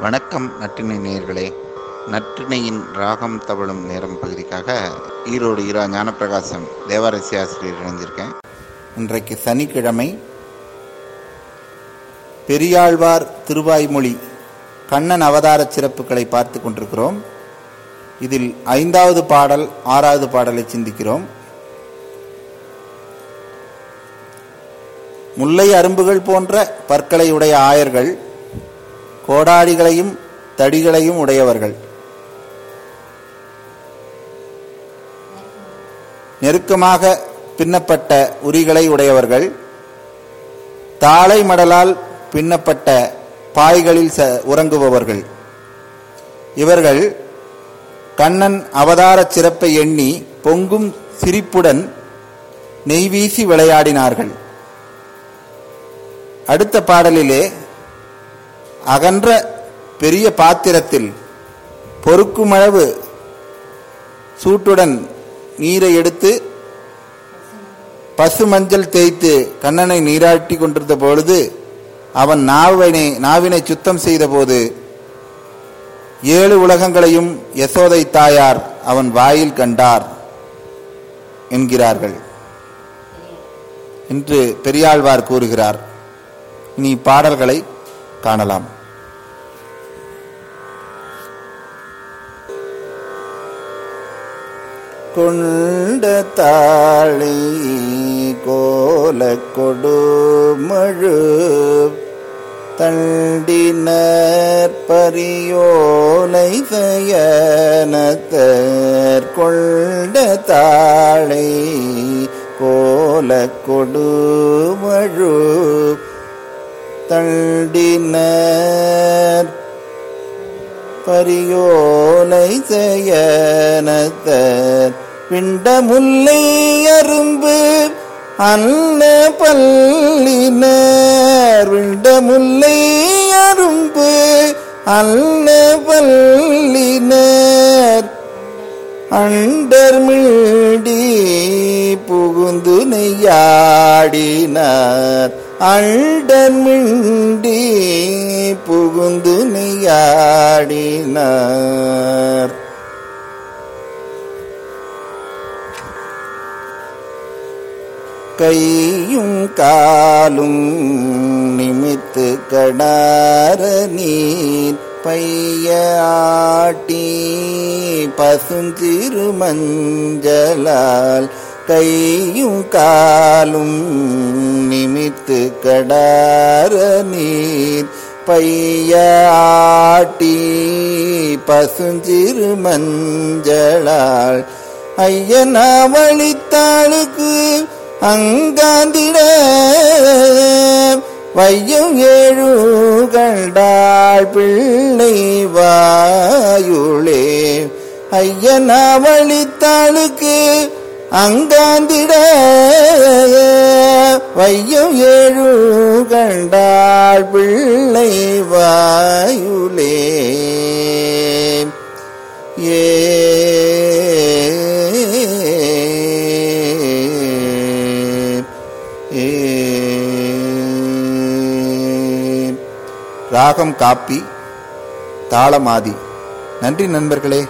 வணக்கம் நற்றினை நேயர்களே. நற்றினையின் ராகம் தவழும் நேரம் பகுதிக்காக ஈரோடு ஈரா ஞானப்பிரகாசம் தேவாரசி ஆசிரியர் இணைஞ்சிருக்கேன் இன்றைக்கு சனிக்கிழமை பெரியாழ்வார் திருவாய்மொழி கண்ணன் அவதார சிறப்புகளை பார்த்து கொண்டிருக்கிறோம். இதில் ஐந்தாவது பாடல் ஆறாவது பாடலை சிந்திக்கிறோம். முல்லை அரும்புகள் போன்ற பற்களை உடைய ஆயர்கள் கோடாரிகளையும் தடிகளையும் உடையவர்கள். நெருக்கமாக பின்னப்பட்ட உரிகளை உடையவர்கள். தாளை மடலால் பின்னப்பட்ட பாய்களில் ச உறங்குபவர்கள். இவர்கள் கண்ணன் அவதார சிறப்பை எண்ணி பொங்கும் சிரிப்புடன் நெய்வீசி விளையாடினார்கள். அடுத்த பாடலிலே அகன்ற பெரிய பாத்திரத்தில் பொறுக்குமளவு சூட்டுடன் நீரை எடுத்து பசு மஞ்சள் தேய்த்து கண்ணனை நீராட்டி கொண்டிருந்த பொழுது அவன் நாவினை நாவினை சுத்தம் செய்தபோது ஏழு உலகங்களையும் யசோதை தாயார் அவன் வாயில் கண்டார் என்கிறார்கள். என்று பெரியாழ்வார் கூறுகிறார். நீ பாடல்களை காணலாம். கொண்ட தாளை கோல கொடுமழு தண்டினர் பரியோலை தயனத்தர் கொண்ட தாளை கோல கொடுமழு தண்டினர் பரியோலை தயனத்தர் பிண்ட முல்லை அரும்பு அன்ன பல்லினர். விண்ட முல்லை அரும்பு அன்ன பல்லினர். அண்டர் மீடி புகுந்து நெய்யாடினார். அண்டர் மிண்டி புகுந்து நெய்யாடினார். கையும் காலும் நிமித்து கடார நீர் பைய ஆட்டி பசுஞ்சிறு கையும் காலும் நிமித்து கடார நீர் பைய ஆட்டி பசுஞ்சிறு மஞ்சளால் ஐயனாவளித்தாளுக்கு அங்காந்திட வையும் ஏழு கண்டாள் பிள்ளை வாயுளே. ஐயனாவளித்தாளுக்கு அங்காந்திட வையும் ஏழு கண்டாள் பிள்ளை வாயுளே. ராகம் காப்பி தாளமாதி நன்றி நண்பர்களே.